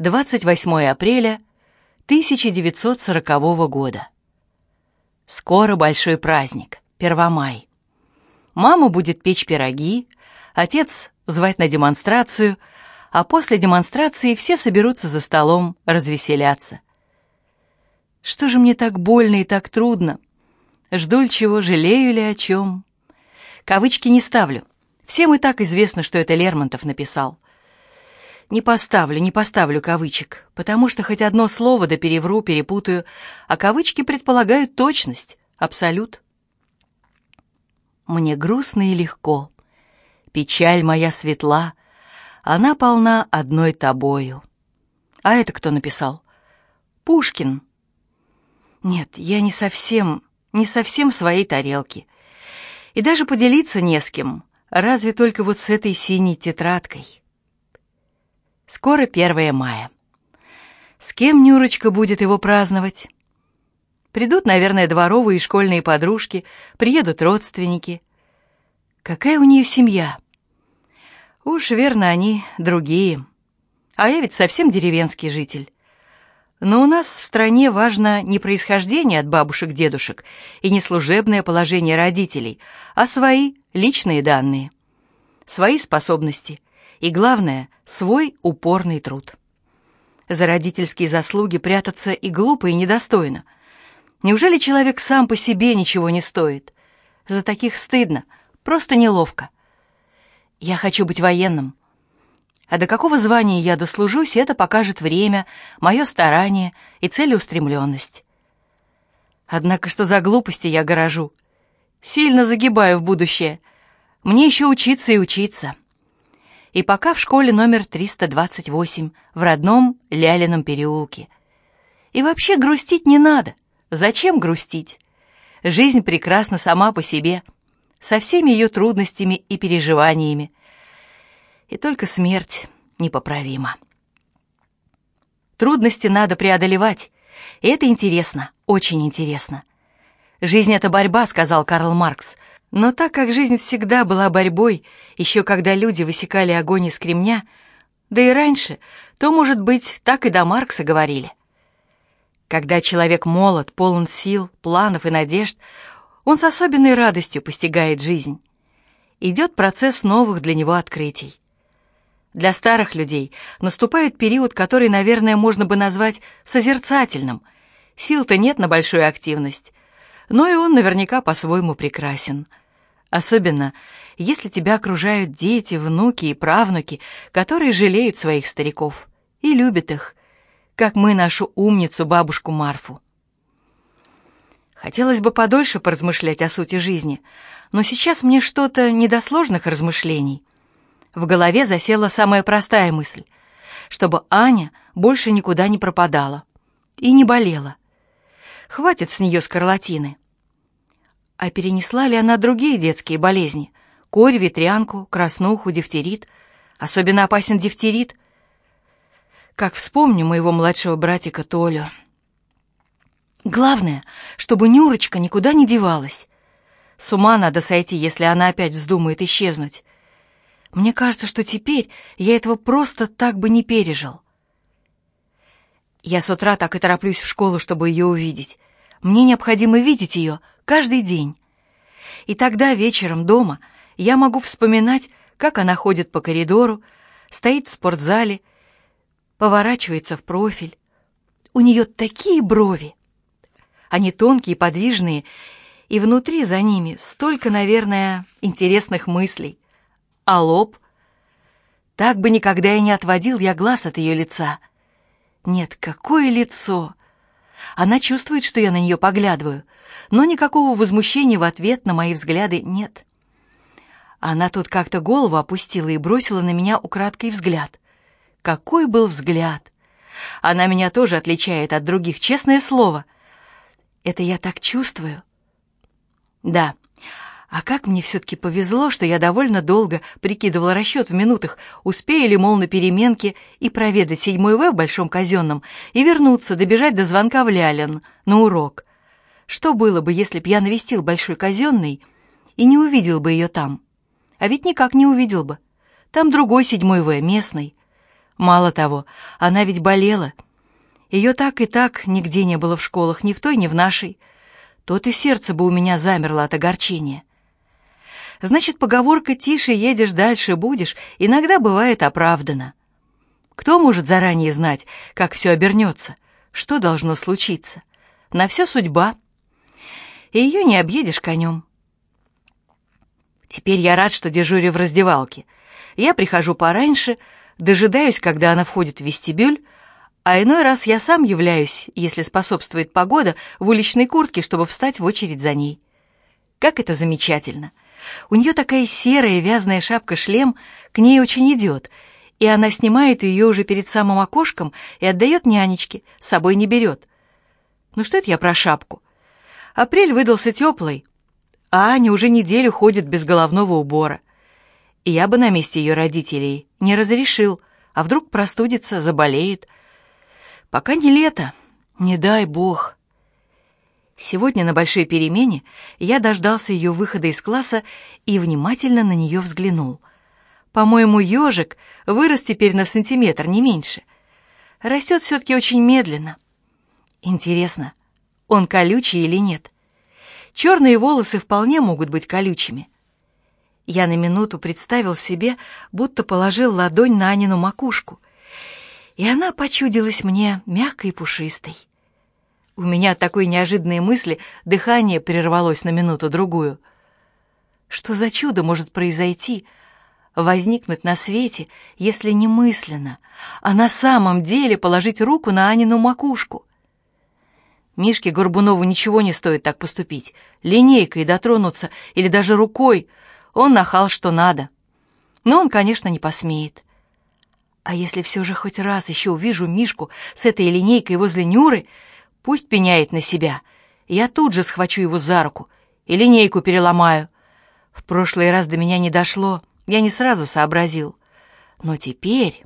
28 апреля 1940 года. Скоро большой праздник, Первомай. Мама будет печь пироги, отец звать на демонстрацию, а после демонстрации все соберутся за столом развеселяться. Что же мне так больно и так трудно? Жду ли чего, жалею ли о чем? Кавычки не ставлю. Всем и так известно, что это Лермонтов написал. Не поставлю, не поставлю кавычек, потому что хоть одно слово да перевру, перепутаю, а кавычки предполагают точность, абсолют. Мне грустно и легко. Печаль моя светла, она полна одной тобою. А это кто написал? Пушкин. Нет, я не совсем, не совсем в своей тарелке. И даже поделиться не с кем, разве только вот с этой синей тетрадкой. Скоро 1 мая. С кем Нюрочка будет его праздновать? Придут, наверное, дворовые и школьные подружки, приедут родственники. Какая у нее семья? Уж верно, они другие. А я ведь совсем деревенский житель. Но у нас в стране важно не происхождение от бабушек-дедушек и не служебное положение родителей, а свои личные данные, свои способности и, главное, свой упорный труд. За родительские заслуги прятаться и глупо, и недостойно. Неужели человек сам по себе ничего не стоит? За таких стыдно, просто неловко. Я хочу быть военным. А до какого звания я дослужусь, это покажет время, мое старание и целеустремленность. Однако что за глупости я горожу? Сильно загибаю в будущее. Мне еще учиться и учиться и пока в школе номер 328 в родном Лялином переулке. И вообще грустить не надо. Зачем грустить? Жизнь прекрасна сама по себе, со всеми ее трудностями и переживаниями. И только смерть непоправима. Трудности надо преодолевать, и это интересно, очень интересно. «Жизнь — это борьба», — сказал Карл Маркс — но так как жизнь всегда была борьбой, еще когда люди высекали огонь из кремня, да и раньше, то, может быть, так и до Маркса говорили. Когда человек молод, полон сил, планов и надежд, он с особенной радостью постигает жизнь. Идет процесс новых для него открытий. Для старых людей наступает период, который, наверное, можно бы назвать созерцательным. Сил-то нет на большую активность, но и он наверняка по-своему прекрасен – Особенно, если тебя окружают дети, внуки и правнуки, которые жалеют своих стариков и любят их, как мы нашу умницу бабушку Марфу. Хотелось бы подольше поразмышлять о сути жизни, но сейчас мне что-то не до сложных размышлений. В голове засела самая простая мысль, чтобы Аня больше никуда не пропадала и не болела. Хватит с нее скарлатины. А перенесла ли она другие детские болезни? Корь, ветрянку, краснуху, дифтерит? Особенно опасен дифтерит. Как вспомню моего младшего братика Толю. Главное, чтобы Нюрочка никуда не девалась. С ума надо сойти, если она опять вздумает исчезнуть. Мне кажется, что теперь я этого просто так бы не пережил. Я с утра так и тороплюсь в школу, чтобы ее увидеть. Мне необходимо видеть ее каждый день. И тогда вечером дома я могу вспоминать, как она ходит по коридору, стоит в спортзале, поворачивается в профиль. У нее такие брови. Они тонкие, подвижные, и внутри за ними столько, наверное, интересных мыслей. А лоб? Так бы никогда и не отводил я глаз от ее лица. Нет, какое лицо! Она чувствует, что я на нее поглядываю, но никакого возмущения в ответ на мои взгляды нет. Она тут как-то голову опустила и бросила на меня украдкой взгляд. Какой был взгляд! Она меня тоже отличает от других, честное слово. Это я так чувствую. Да, а как мне все-таки повезло, что я довольно долго прикидывала расчет в минутах, успею ли, мол, на переменке и проведать седьмой В в Большом Казенном, и вернуться, добежать до звонка в Лялин на урок. Что было бы, если б я навестил Большой Казенный и не увидел бы ее там? А ведь никак не увидел бы. Там другой седьмой В, местный. Мало того, она ведь болела. Ее так и так нигде не было в школах, ни в той, ни в нашей. То и сердце бы у меня замерло от огорчения. Значит, поговорка «тише едешь, дальше будешь» иногда бывает оправдана. Кто может заранее знать, как все обернется, что должно случиться? На все судьба. И ее не объедешь конем. Теперь я рад, что дежурю в раздевалке. Я прихожу пораньше, дожидаюсь, когда она входит в вестибюль, а иной раз я сам являюсь, если способствует погода, в уличной куртке, чтобы встать в очередь за ней. Как это замечательно! У нее такая серая вязаная шапка-шлем, к ней очень идет, и она снимает ее уже перед самым окошком и отдает нянечке, с собой не берет. Ну что это я про шапку? Апрель выдался теплый, а Аня уже неделю ходит без головного убора. И я бы на месте ее родителей не разрешил, а вдруг простудится, заболеет. Пока не лето, не дай бог. Сегодня на большой перемене я дождался ее выхода из класса и внимательно на нее взглянул. По-моему, ежик вырос теперь на сантиметр, не меньше. Растет все-таки очень медленно. Интересно, он колючий или нет? Черные волосы вполне могут быть колючими. Я на минуту представил себе, будто положил ладонь на Анину макушку, и она почудилась мне мягкой и пушистой. У меня от такой неожиданной мысли дыхание прервалось на минуту-другую. Что за чудо может произойти, возникнуть на свете, если не мысленно, а на самом деле положить руку на Анину макушку? Мишке Горбунову ничего не стоит так поступить. Линейкой дотронуться или даже рукой. Он нахал что надо. Но он, конечно, не посмеет. А если все же хоть раз еще увижу Мишку с этой линейкой возле Нюры, пусть пеняет на себя. Я тут же схвачу его за руку и линейку переломаю. В прошлый раз до меня не дошло, я не сразу сообразил. Но теперь...